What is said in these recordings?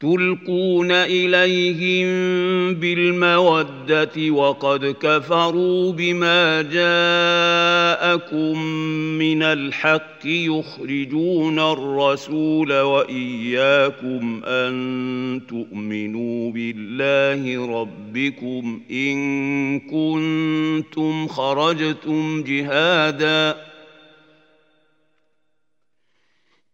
تلقون إليهم بالمودة وقد كفروا بما جاءكم من الحق يخرجون الرسول وإياكم أن تؤمنوا بالله ربكم إن كنتم خرجتم جهادا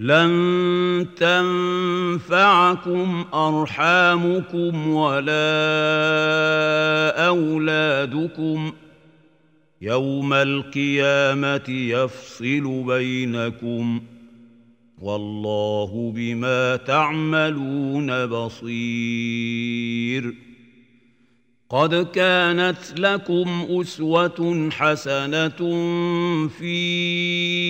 لن تنفعكم أرحامكم ولا أولادكم يوم القيامة يفصل بينكم والله بما تعملون بصير قد كانت لكم أسوة حسنة في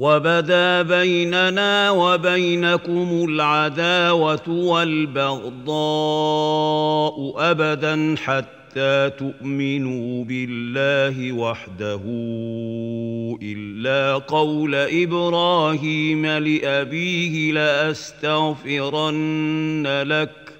وبدا بيننا وبينكم العداوة والبغضاء أبدا حتى تؤمنوا بالله وحده إلا قول إبراهيم لأبيه لأستغفرن لك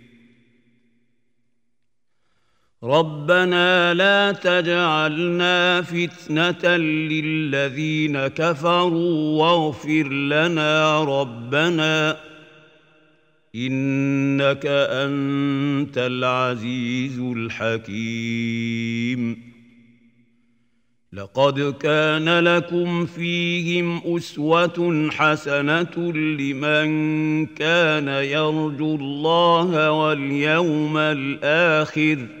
ربنا لا تجعلنا فتنه للذين كفروا واغفر لنا ربنا انك انت العزيز الحكيم لقد كان لكم فيهم اسوه حسنه لمن كان يرجو الله واليوم الآخر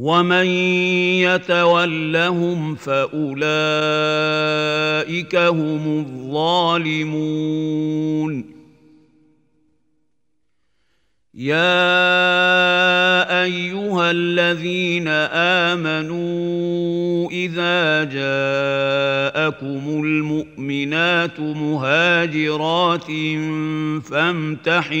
ومن يتولهم فاولئك هم الظالمون يا ايها الذين امنوا اذا جاءكم المؤمنات مهاجرات فامتحنوهن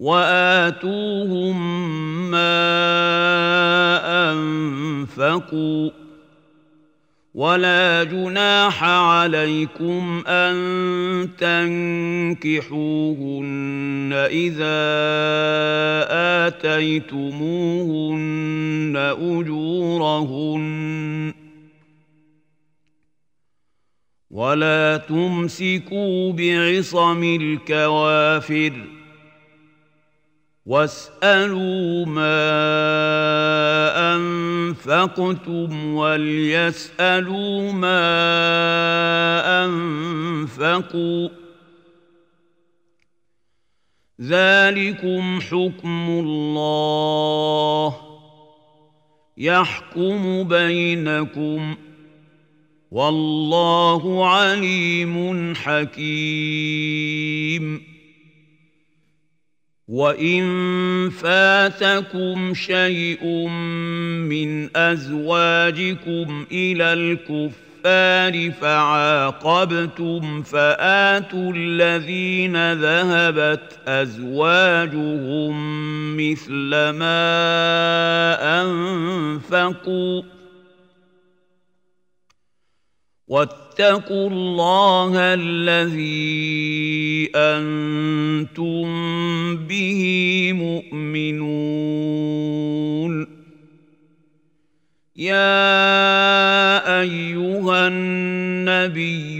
وآتوهم ما أنفقوا ولا جناح عليكم أن تنكحوهن إذا آتيتموهن أجورهن ولا تمسكوا بعصم الكوافر واسالوا ما انفقتم وليسالوا ما انفقوا ذلكم حكم الله يحكم بينكم والله عليم حكيم وان فاتكم شيء من ازواجكم إلى الكفار فعاقبتم فاتوا الذين ذهبت ازواجهم مثل ما انفقوا واتقوا الله الذي أنتم به مؤمنون. يا أيها النبي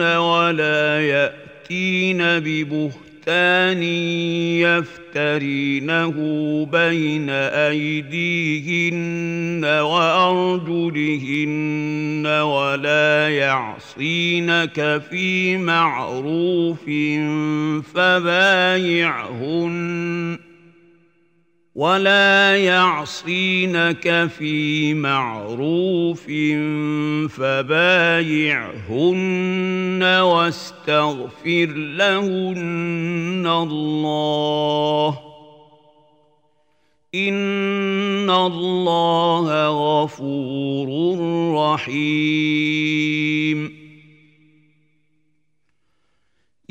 ولا يأتين ببهتان يفترينه بين أيديهن وأرجلهن ولا يعصينك في معروف فبايعهن. ولا يعصينك في معروف فبايعهن واستغفر لهن الله ان الله غفور رحيم